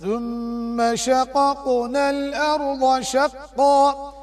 ثم شققنا الأرض شقا